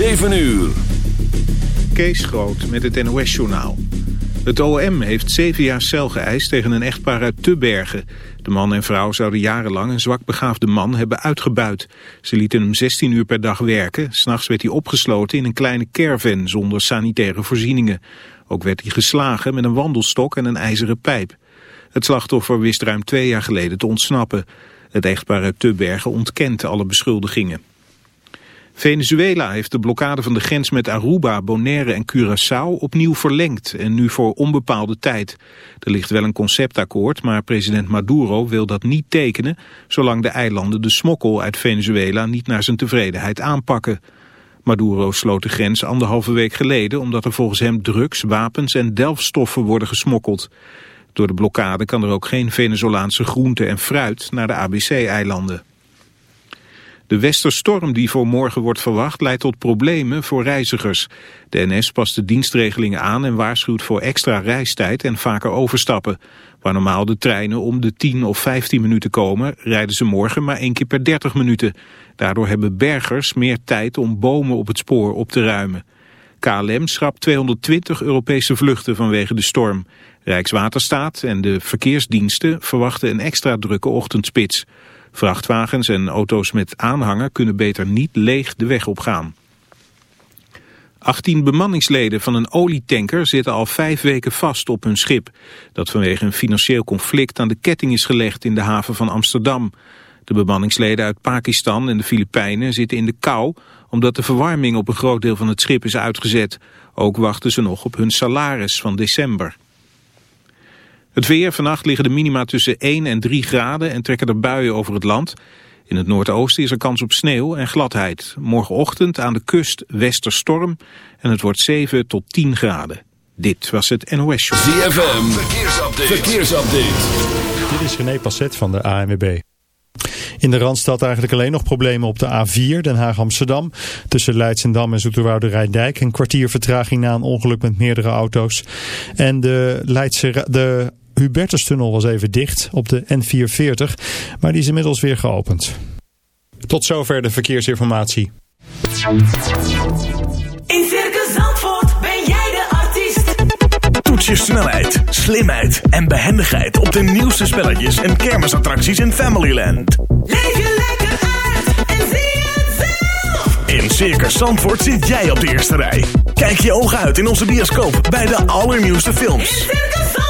7 uur. Kees Groot met het NOS-journaal. Het OM heeft zeven jaar cel geëist tegen een echtpaar uit Tubbergen. De man en vrouw zouden jarenlang een zwakbegaafde man hebben uitgebuit. Ze lieten hem 16 uur per dag werken. S'nachts werd hij opgesloten in een kleine caravan zonder sanitaire voorzieningen. Ook werd hij geslagen met een wandelstok en een ijzeren pijp. Het slachtoffer wist ruim twee jaar geleden te ontsnappen. Het echtpaar uit Tubbergen ontkent alle beschuldigingen. Venezuela heeft de blokkade van de grens met Aruba, Bonaire en Curaçao opnieuw verlengd en nu voor onbepaalde tijd. Er ligt wel een conceptakkoord, maar president Maduro wil dat niet tekenen zolang de eilanden de smokkel uit Venezuela niet naar zijn tevredenheid aanpakken. Maduro sloot de grens anderhalve week geleden omdat er volgens hem drugs, wapens en delfstoffen worden gesmokkeld. Door de blokkade kan er ook geen Venezolaanse groente en fruit naar de ABC-eilanden. De westerstorm die voor morgen wordt verwacht leidt tot problemen voor reizigers. De NS past de dienstregelingen aan en waarschuwt voor extra reistijd en vaker overstappen. Waar normaal de treinen om de 10 of 15 minuten komen, rijden ze morgen maar één keer per 30 minuten. Daardoor hebben bergers meer tijd om bomen op het spoor op te ruimen. KLM schrapt 220 Europese vluchten vanwege de storm. Rijkswaterstaat en de verkeersdiensten verwachten een extra drukke ochtendspits. Vrachtwagens en auto's met aanhanger kunnen beter niet leeg de weg opgaan. 18 bemanningsleden van een olietanker zitten al vijf weken vast op hun schip. Dat vanwege een financieel conflict aan de ketting is gelegd in de haven van Amsterdam. De bemanningsleden uit Pakistan en de Filipijnen zitten in de kou... omdat de verwarming op een groot deel van het schip is uitgezet. Ook wachten ze nog op hun salaris van december. Het weer, vannacht liggen de minima tussen 1 en 3 graden en trekken er buien over het land. In het noordoosten is er kans op sneeuw en gladheid. Morgenochtend aan de kust westerstorm en het wordt 7 tot 10 graden. Dit was het NOS Show. ZFM, verkeersupdate. verkeersupdate. Dit is René Passet van de ANWB. In de Randstad eigenlijk alleen nog problemen op de A4 Den Haag-Amsterdam. Tussen Leidsendam en Zoeterwoude Rijndijk. Een kwartier vertraging na een ongeluk met meerdere auto's. En de, Leidse, de Hubertustunnel was even dicht op de N440. Maar die is inmiddels weer geopend. Tot zover de verkeersinformatie. In Circus Zandvoort ben jij de artiest. Toets je snelheid, slimheid en behendigheid op de nieuwste spelletjes en kermisattracties in Familyland. Leef je lekker uit en zie het zelf. In Circus Zandvoort zit jij op de eerste rij. Kijk je ogen uit in onze bioscoop bij de allernieuwste In films. Circus Zandvoort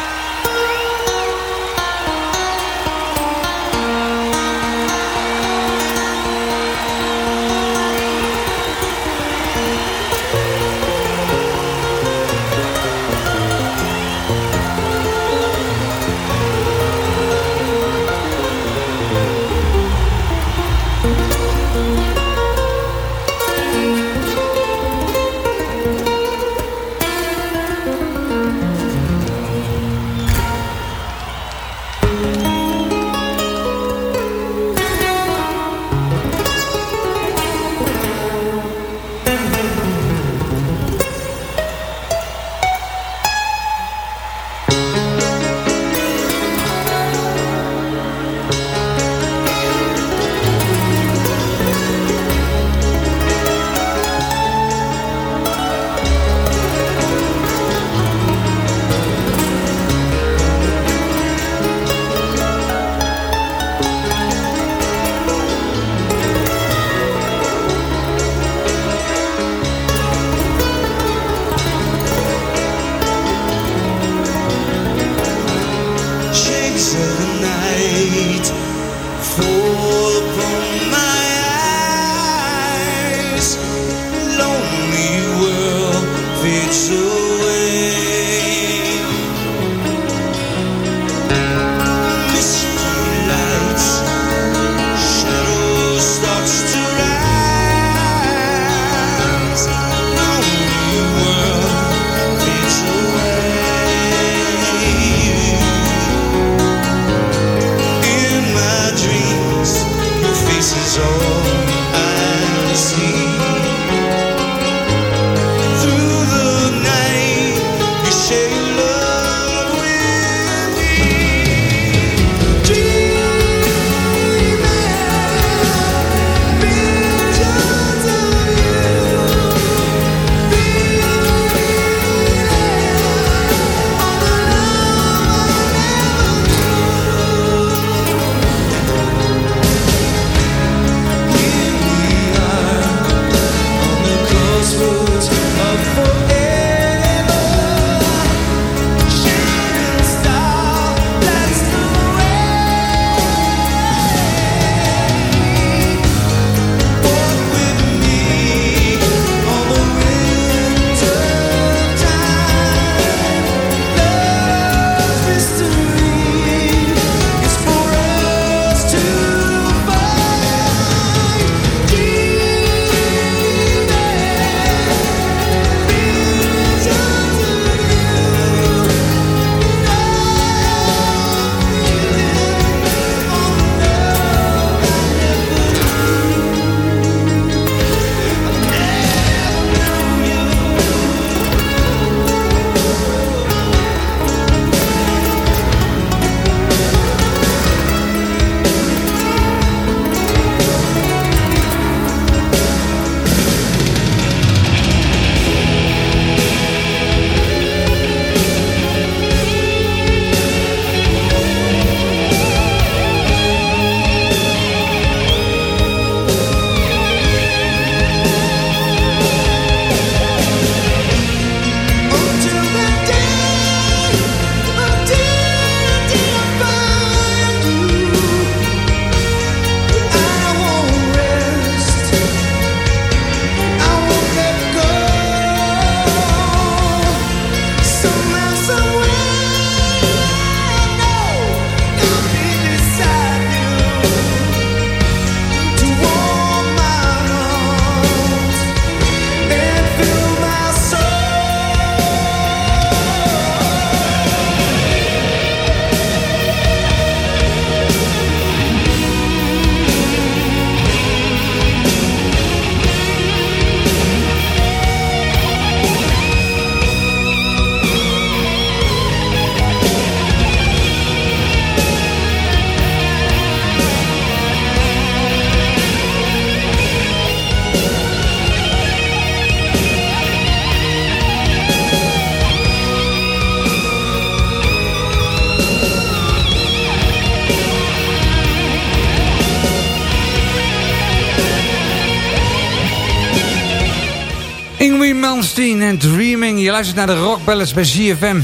luistert naar de Rockballets bij ZFM. Mijn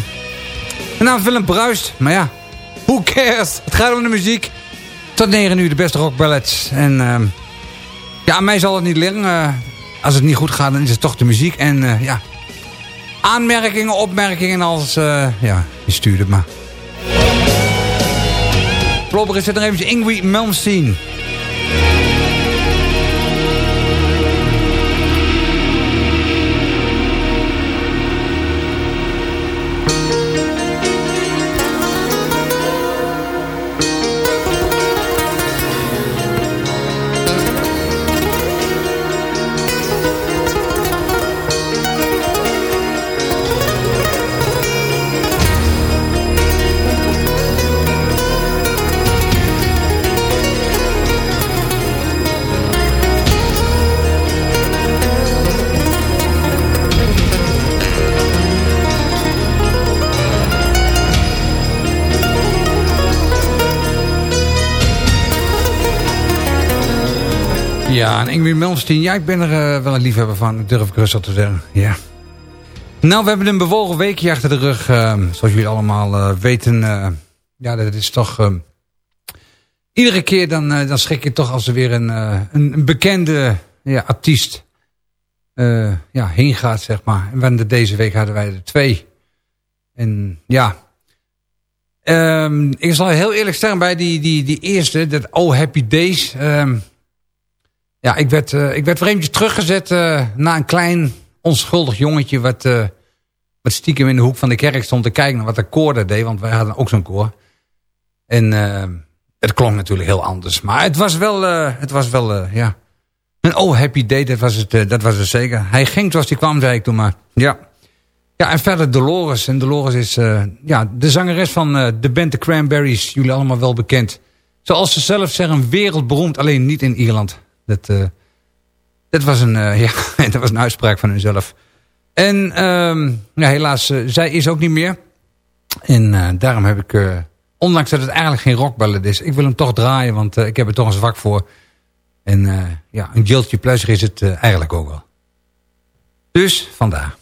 naam is Willem Bruist, maar ja, who cares? Het gaat om de muziek. Tot 9 uur de beste rockballads. En uh, ja, mij zal het niet leren. Eh, als het niet goed gaat, dan is het toch de muziek. En eh, ja, aanmerkingen, opmerkingen als... Eh, ja, je stuurt het maar. Voorlopig is er nog eventjes Ingrid Malmsteen. Ja, en Ingrid Melmsteen. Ja, ik ben er eh, wel een liefhebber van. Durf ik rustig te zeggen. Ja. Nou, we hebben een bewogen weekje achter de rug. Ehm, zoals jullie allemaal eh, weten. Eh. ja, dat is toch... Ehm, iedere keer dan, dan schrik je toch als er weer een, een, een, bekende ja, artiest ja, heen gaat, zeg maar. En we deze week hadden wij er twee. En ja... Ehm, ik zal heel eerlijk zeggen bij die, die, die eerste, dat Oh Happy Days ja, ik werd, eh, ik werd weer eventjes teruggezet uh, naar een klein onschuldig jongetje... Wat, eh, wat stiekem in de hoek van de kerk stond te kijken naar wat de koor daar deed. Want wij hadden ook zo'n koor. En het klonk natuurlijk heel anders. Maar het was wel, het was wel ja... Een Oh Happy Day, dat was het, dat was het zeker. Hij ging zoals hij kwam, zei ik toen maar. Ja. Ja, en verder Dolores. En Dolores is uh, ja, de zangeres van uh, de band The Cranberries. Jullie allemaal wel bekend. Zoals ze zelf zeggen, wereldberoemd. Alleen niet in Ierland. Dat, uh, dat, was, een, ja, dat was een uitspraak van hunzelf. En um, ja, helaas, zij is ook niet meer. En daarom heb ik, ondanks dat het eigenlijk geen rockballad is... ik wil hem toch draaien, want ik heb er toch een zwak voor. En ja, een guilty pleasure is het eigenlijk ook wel. Dus, vandaar.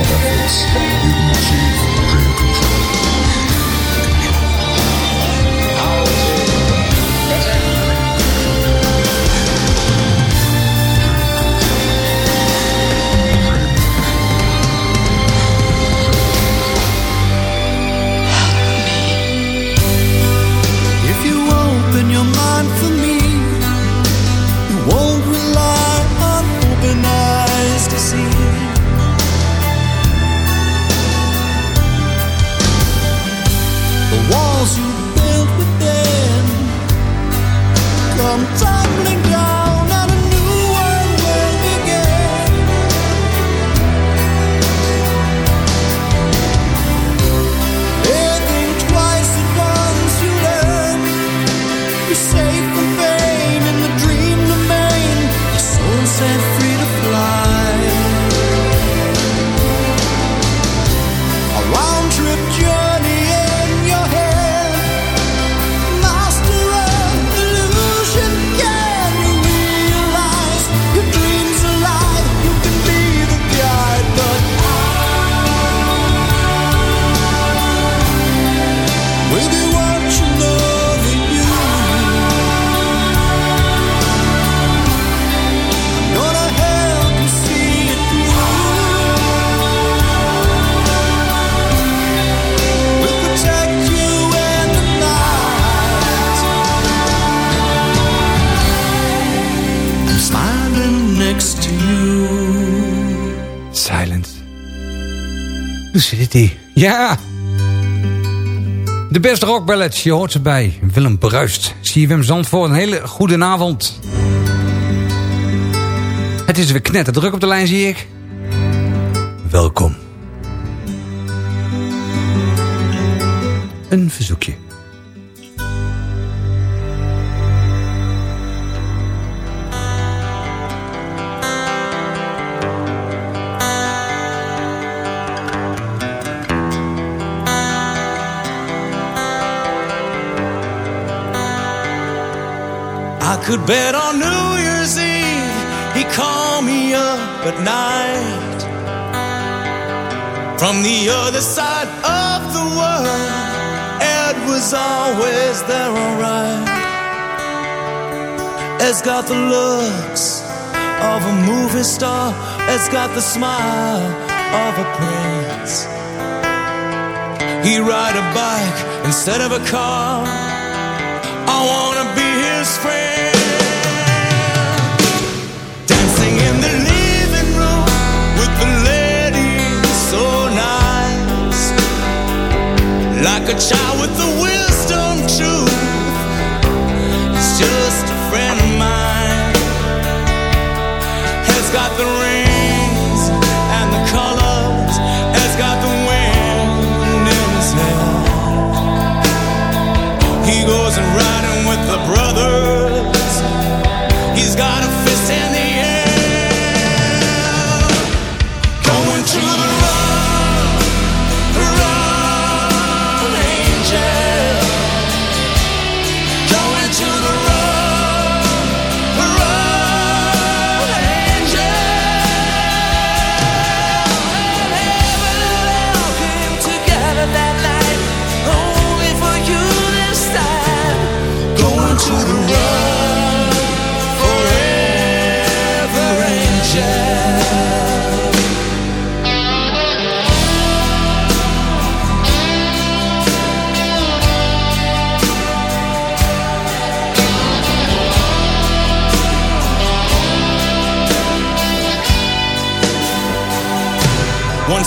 efforts. De beste rockballets, je hoort ze bij Willem Bruist. CFM Zandvoort, een hele goede avond. Het is weer knetterdruk op de lijn, zie ik. Welkom. Een verzoekje. Could bet on New Year's Eve he called me up at night from the other side of the world. Ed was always there, alright. Ed's got the looks of a movie star. Ed's got the smile of a prince. He'd ride a bike instead of a car. I wanna be his friend. Like a child with the wisdom truth. He's just a friend of mine. Has got the rings and the colors. Has got the wind in his hair. He goes and riding with the brothers.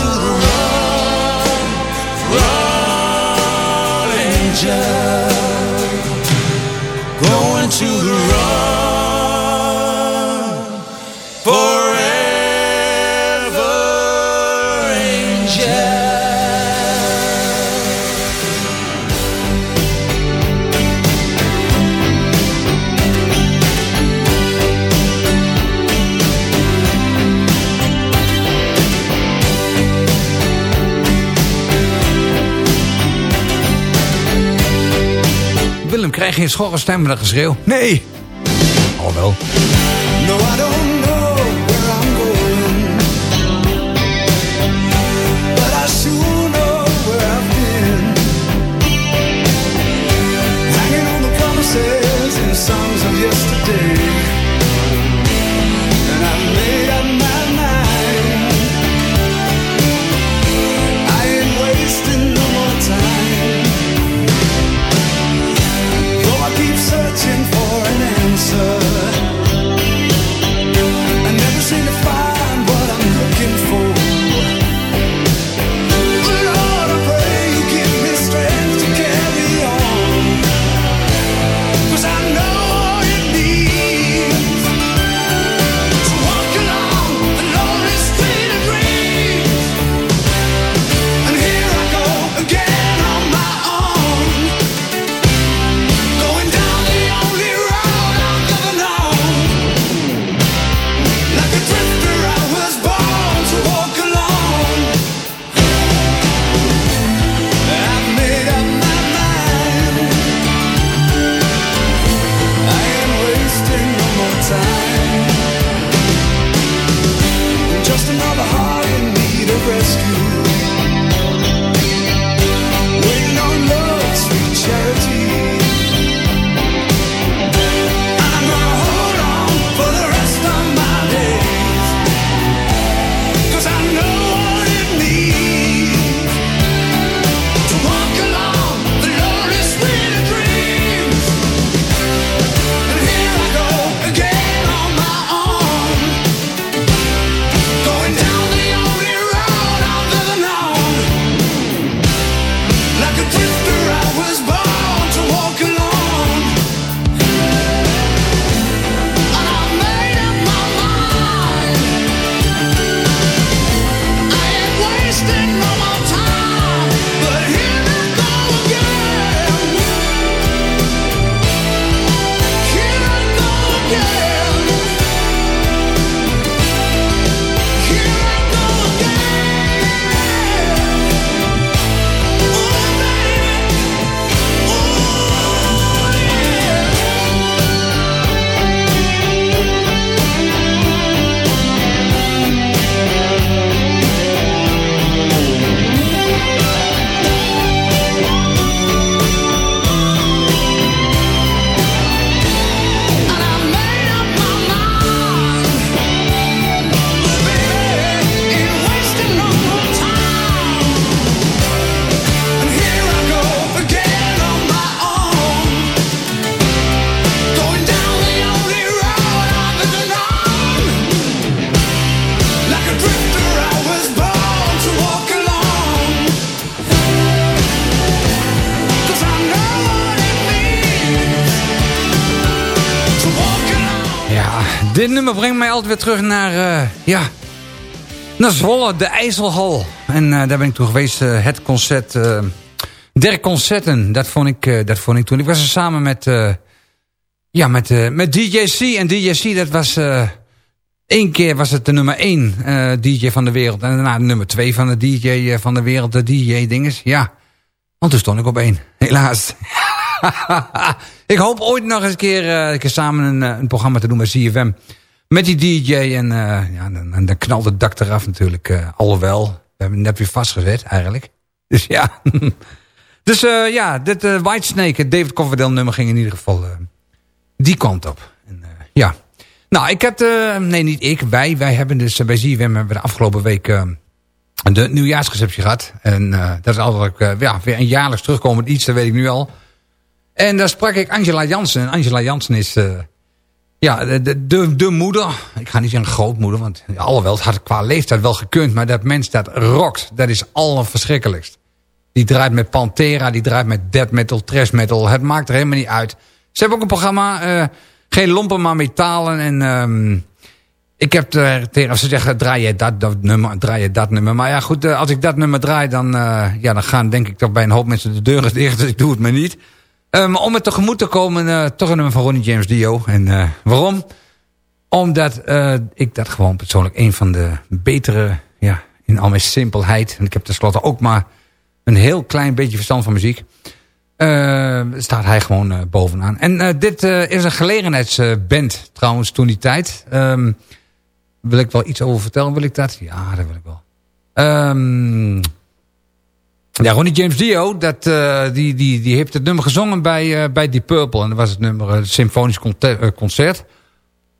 should Willem, krijg je een schorre stem met een geschreeuw? Nee. Oh wel. Dit nummer brengt mij altijd weer terug naar, eh, ja, naar Zwolle, de IJsselhal. En eh, daar ben ik toen geweest, eh, het concert, der concerten. Dat vond, ik, dat vond ik toen. Ik was er samen met, ja, met, met DJC. En DJC, dat was, één keer was het de nummer één DJ van de wereld. En daarna de nummer twee van de DJ van de wereld, de DJ-dinges. Ja, want toen stond ik op één, helaas. ik hoop ooit nog eens een keer, eh, samen een, eh, een programma te doen met CFM. Met die DJ en eh, ja, dan, dan, knalt het dak eraf natuurlijk. alhoewel, we hebben het net weer vastgezet eigenlijk. Dus ja. dus eh, ja, dit eh, Whitesnake, David Coverdale nummer ging in ieder geval die kant op. En, ja. Nou, ik heb, nee niet ik, wij. Wij hebben dus bij ZFM hebben de afgelopen week de nieuwjaarsreceptie gehad. En dat is altijd ja, weer een jaarlijks terugkomend iets, dat weet ik nu al. En daar sprak ik Angela Jansen. En Angela Jansen is eh, ja, de, de, de, de moeder. Ik ga niet zeggen grootmoeder, want alhoewel het had qua leeftijd wel gekund. Maar dat mens dat rockt, dat is allerverschrikkelijkst. Die draait met Pantera, die draait met death metal, trash metal. Het maakt er helemaal niet uit. Ze hebben ook een programma, eh, geen lompen maar metalen. En ehm, ik heb er tegen ze zeggen, draai je dat, dat nummer, draai je dat nummer. Maar ja goed, eh, als ik dat nummer draai, dan, ja, dan gaan denk ik toch bij een hoop mensen de deuren dicht. Dus ik doe het maar niet. Maar om het tegemoet te komen, eh, toch een nummer van Ronnie James Dio. En eh, waarom? Omdat eh, ik dat gewoon persoonlijk een van de betere, ja, in al mijn simpelheid. En ik heb tenslotte ook maar een heel klein beetje verstand van muziek. eh, staat hij gewoon bovenaan. En dit is een gelegenheidsband trouwens toen die tijd. Ehm, wil ik wel iets over vertellen? Wil ik dat? Ja, dat wil ik wel. Ehm, ja, Ronnie James Dio, dat, eh, die, die, die heeft het nummer gezongen bij, eh, bij Deep Purple. En dat was het nummer eh, Symfonisch Conte- eh, Concert.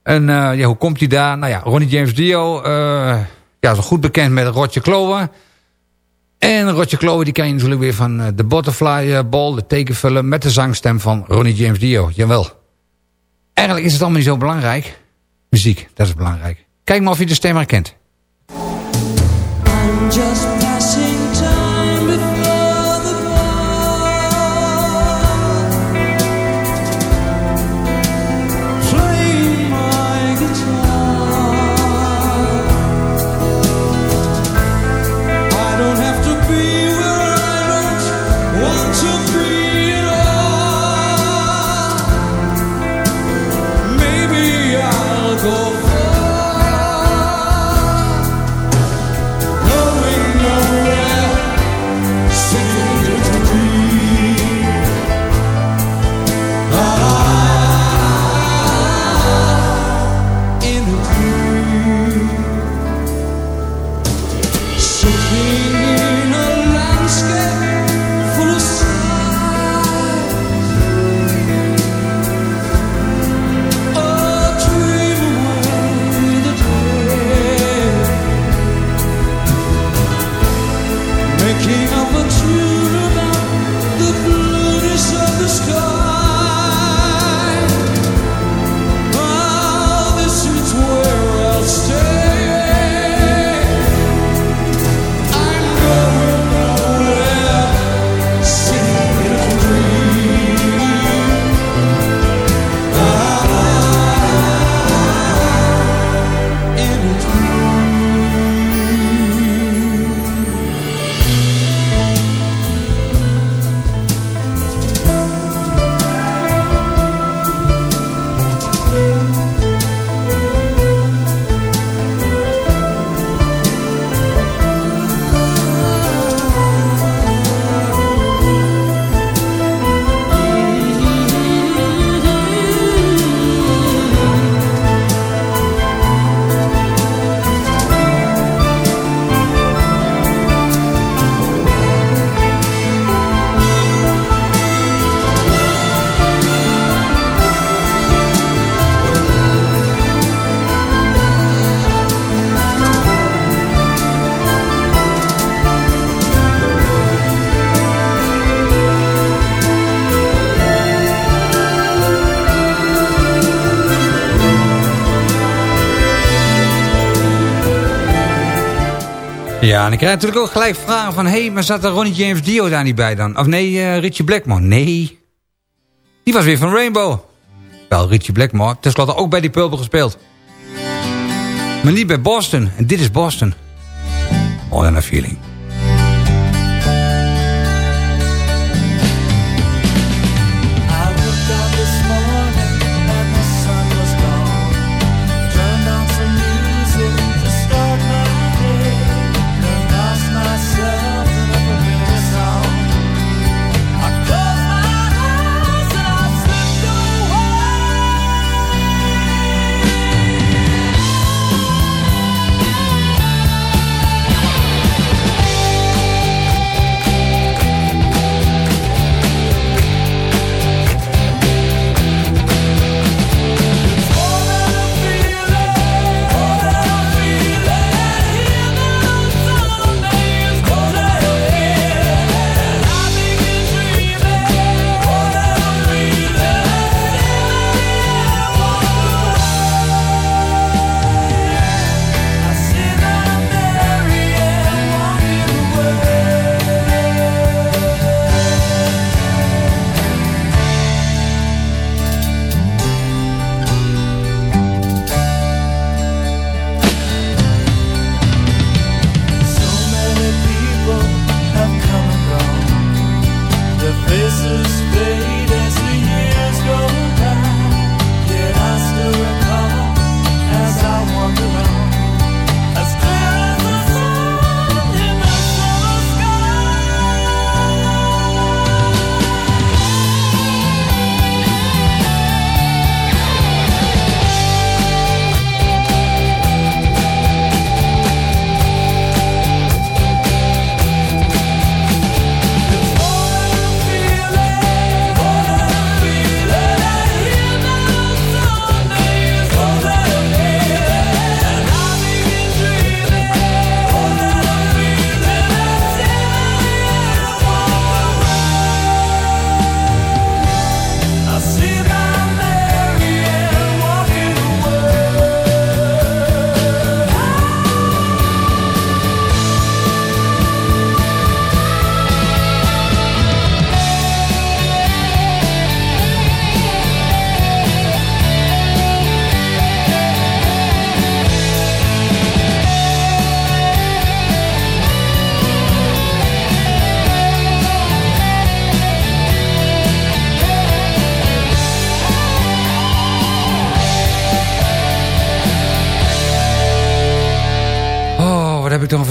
En ja, hoe komt hij daar? Nou ja, Ronnie James Dio ja, is goed bekend met Roger Clower. En Roger Clower die ken je natuurlijk weer van de Butterfly Ball, de tekenfilm... met de zangstem van Ronnie James Dio. Jawel. Eigenlijk is het allemaal niet zo belangrijk. Muziek, dat is belangrijk. Kijk maar of je de stem herkent. En ik krijg natuurlijk ook gelijk vragen van... hé, hey, maar zat er Ronnie James Dio daar niet bij dan? Of nee, eh, Richie Blackmore? Nee. Die was weer van Rainbow. Wel, Richie Blackmore. Ten slotte ook bij die Purple gespeeld. Maar niet bij Boston. En dit is Boston. All in a feeling.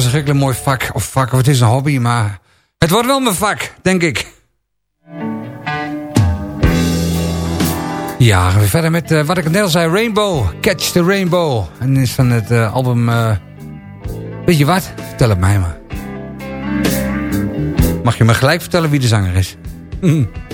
Verschrikkelijk mooi vak. Of vak, of het is een hobby, maar... Het wordt wel mijn vak, denk ik. Ja, gaan we verder met eh, wat ik net al zei. Rainbow, Catch the Rainbow. En is van het eh, album... eh, weet je wat? Vertel het mij maar. Mag je me gelijk vertellen wie de zanger is? When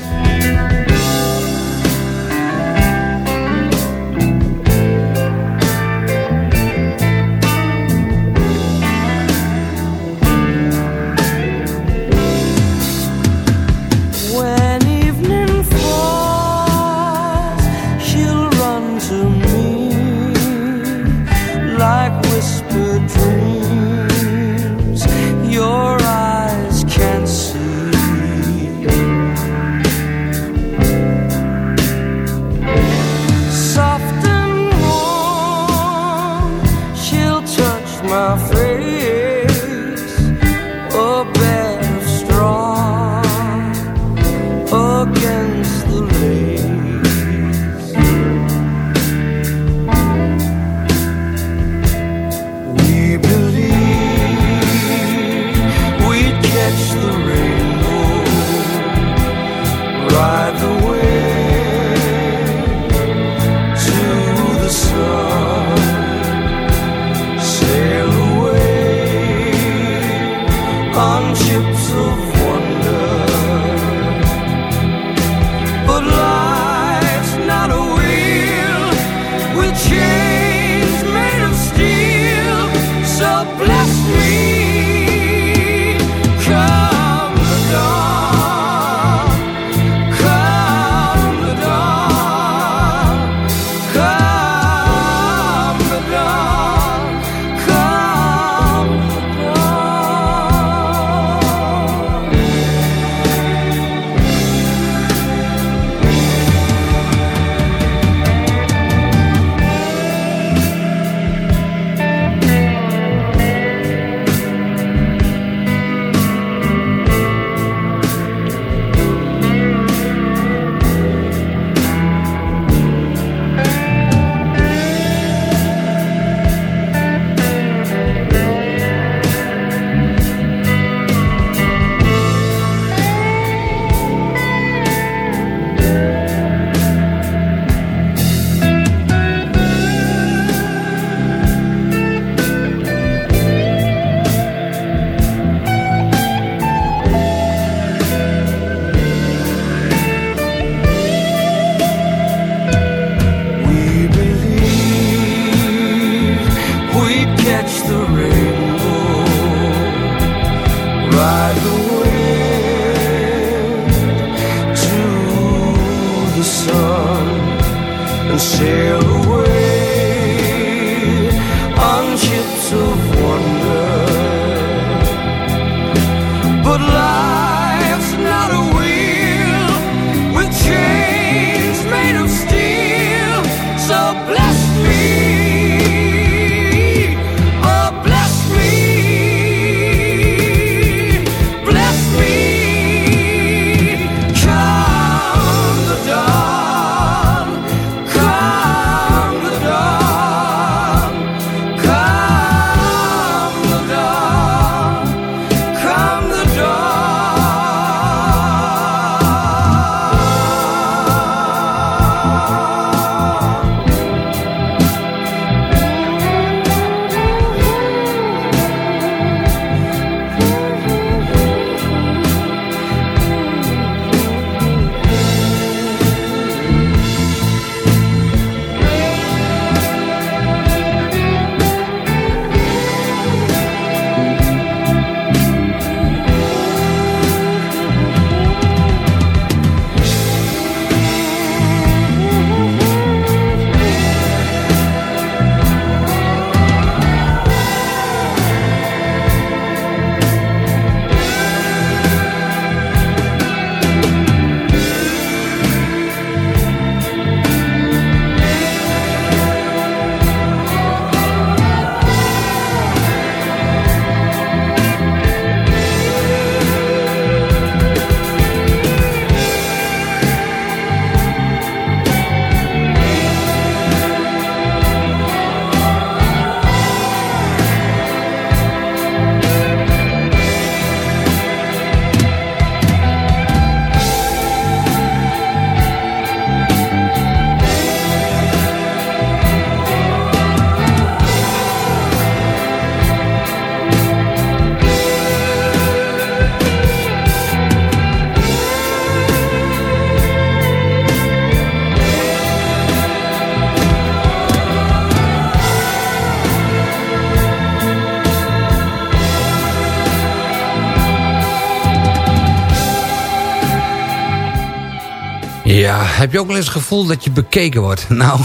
Heb je ook wel eens het gevoel dat je bekeken wordt? Nou,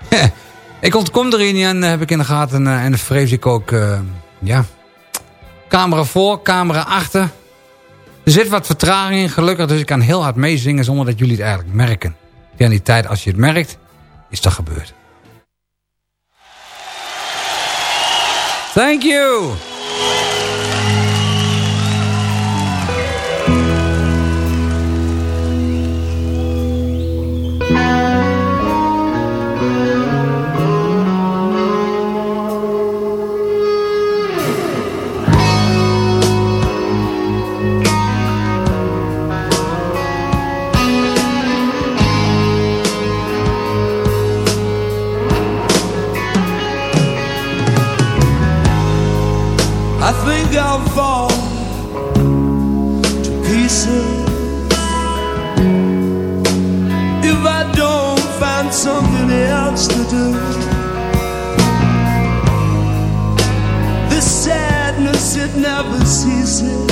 ik ontkom er niet en heb ik in de gaten. eh, en dan vrees ik ook, eh, ja, camera voor, camera achter. Er zit wat vertraging in, gelukkig, dus ik kan heel hard meezingen zonder dat jullie het eigenlijk merken. Ja, die tijd, als je het merkt, is dat gebeurd. Thank you! I'll fall to pieces if I don't find something else to do. This sadness, it never ceases.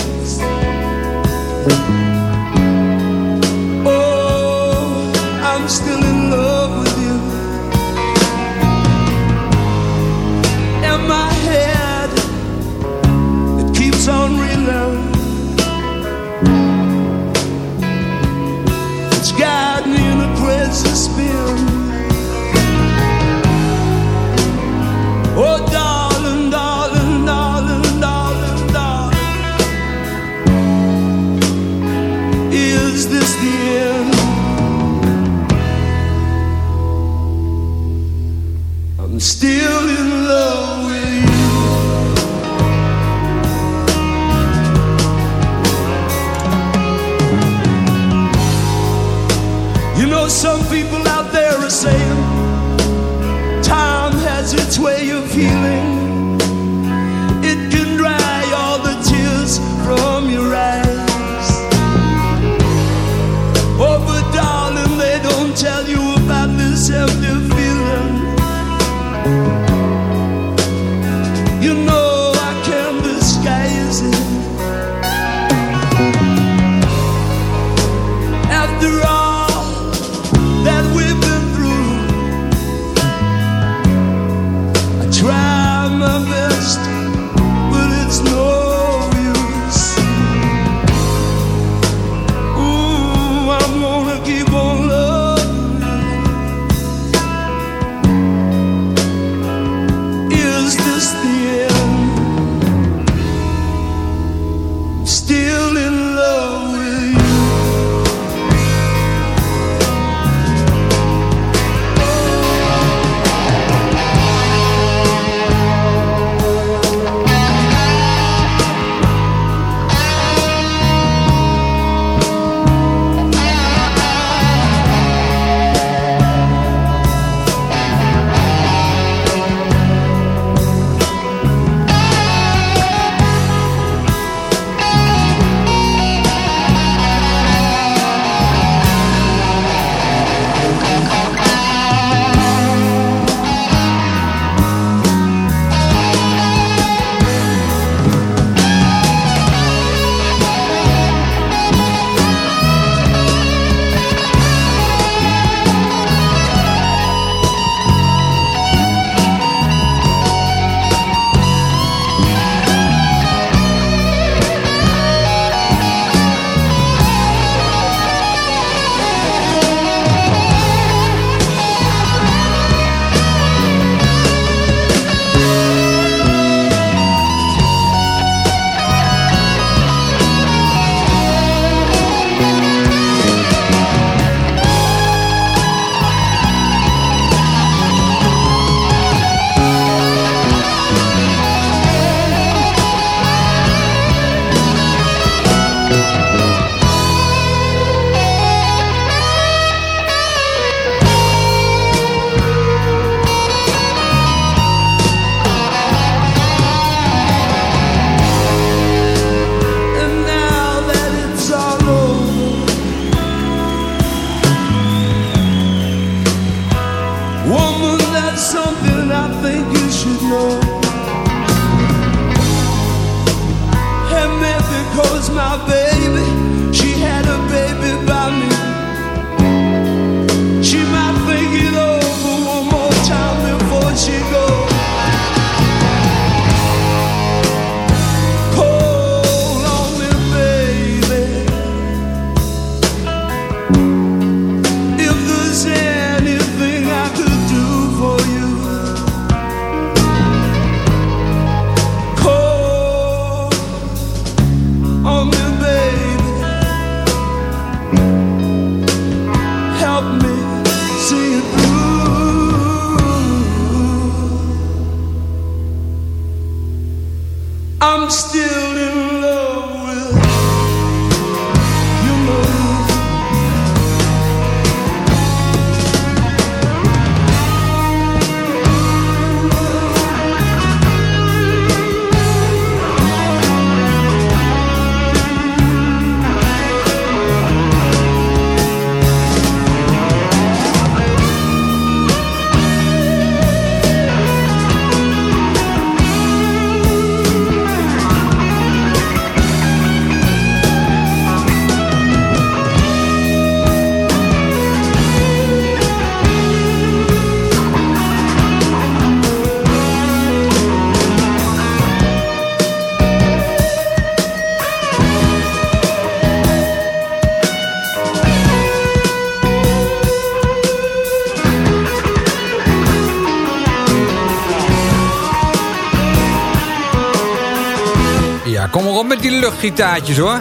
Luchtgitaartjes hoor.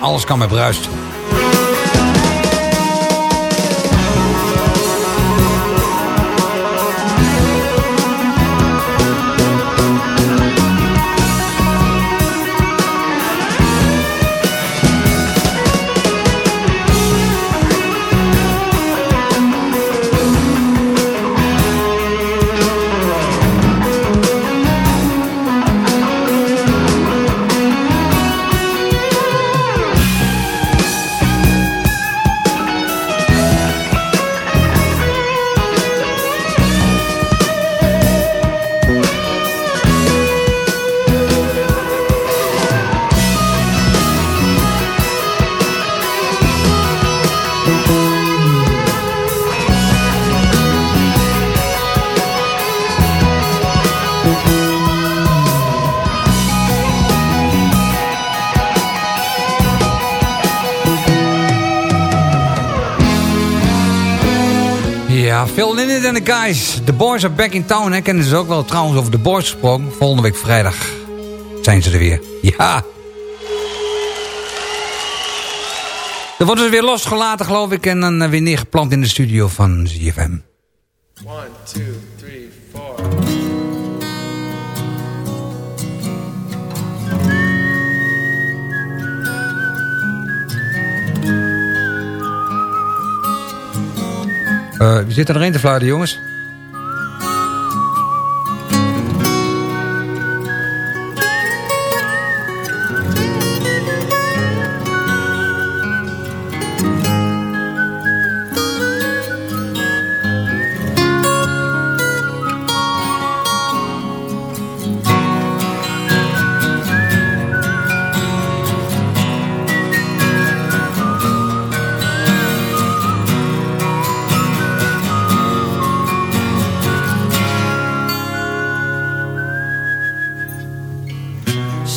Alles kan met bruist. Phil Lynott en de guys. The boys are back in town. Hè. Kennen ze ook wel trouwens over de boys gesproken. Volgende week vrijdag zijn ze er weer. Ja. Dan worden ze weer losgelaten, geloof ik. En dan eh, weer neergeplant in de studio van ZFM. One, two, three, four. Eh, wie zit er te fluiten, jongens?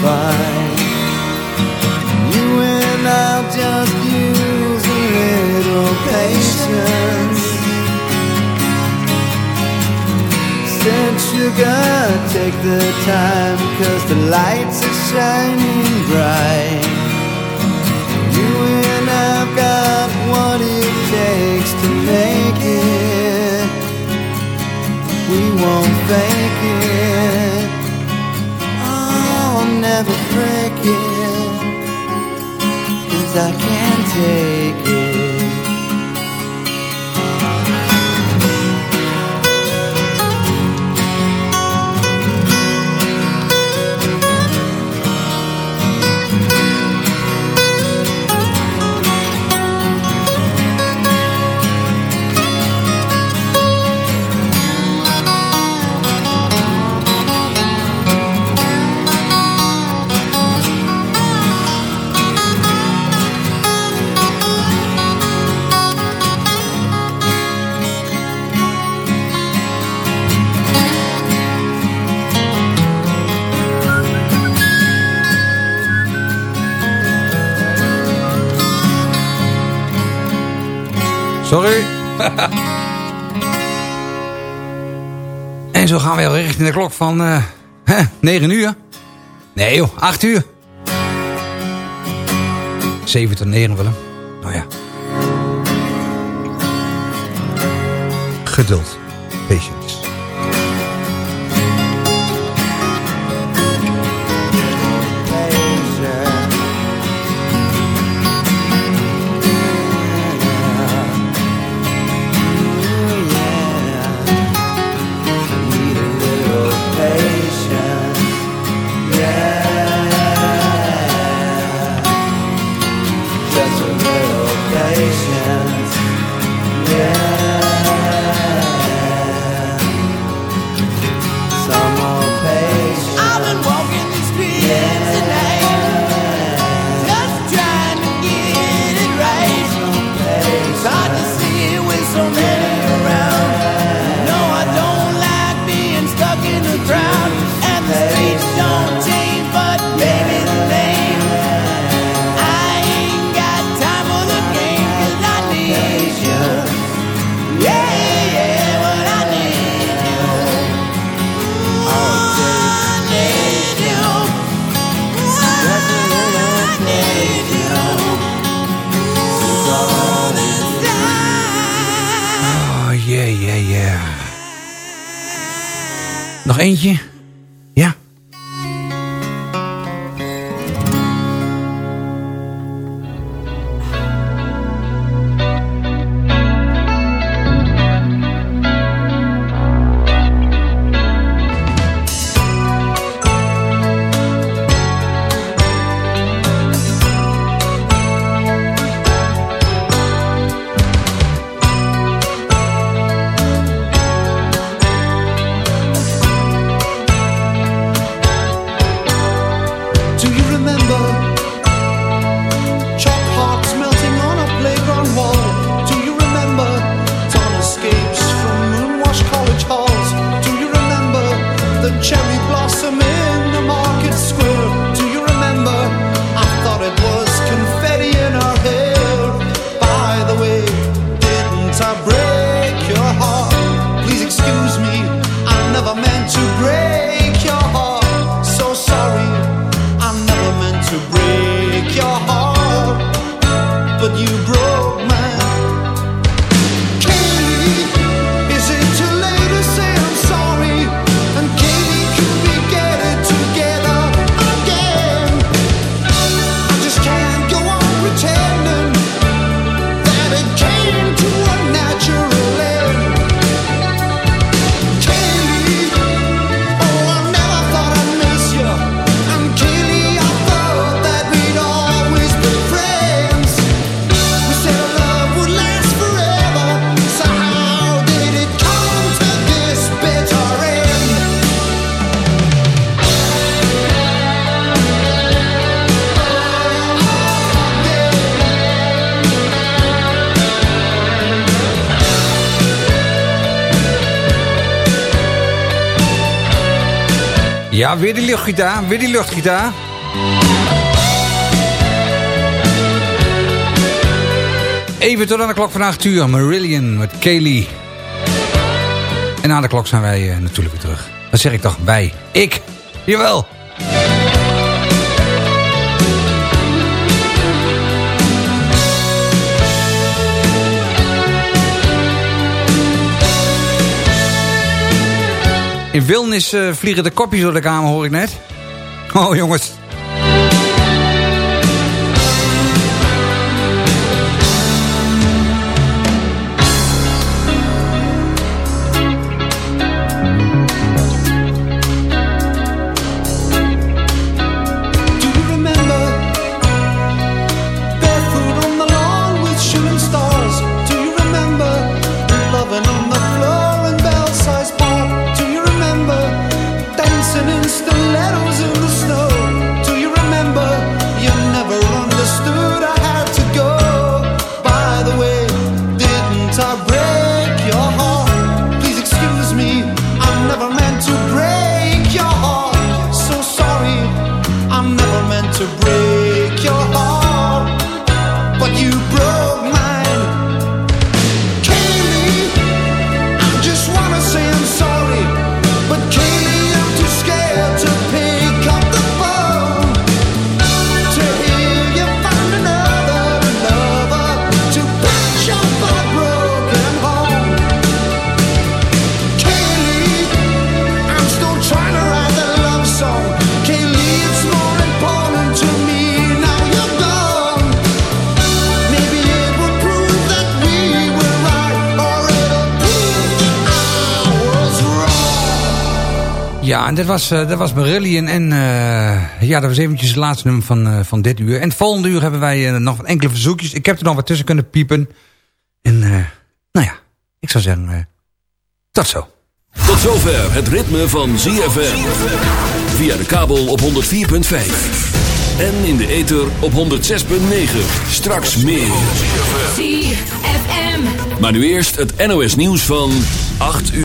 just. You and I'll just use a little patience. Said sugar, take the time, cause the lights are shining bright. You and I've got what it takes to make it. We won't fake it. Never break it. Cause I can't take it. Sorry. en zo gaan we al richting de klok van eh 9 uur. Nee joh, 8 uur. 7 tot 9 Willem. Nou ja. Geduld. Patience. the champion. Ja, weer die luchtgitaar, weer die luchtgitaar. Even tot aan de klok van 8 uur. Marillion met Kaylee. En na de klok zijn wij eh, natuurlijk weer terug. Wat zeg ik toch? Wij. Ik. Jawel. In Wilnis eh, vliegen de kopjes door de kamer, hoor ik net. Oh, jongens. Was, eh, dat was Marillion. En eh, ja, dat was eventjes het laatste nummer van, eh, van dit uur. En het volgende uur hebben wij nog enkele verzoekjes. Ik heb er nog wat tussen kunnen piepen. En eh, nou ja, ik zou zeggen, eh, tot zo. Tot zover het ritme van ZFM. Via de kabel op 104.5. En in de ether op 106.9. Straks meer. ZFM. Maar nu eerst het NOS nieuws van 8 uur.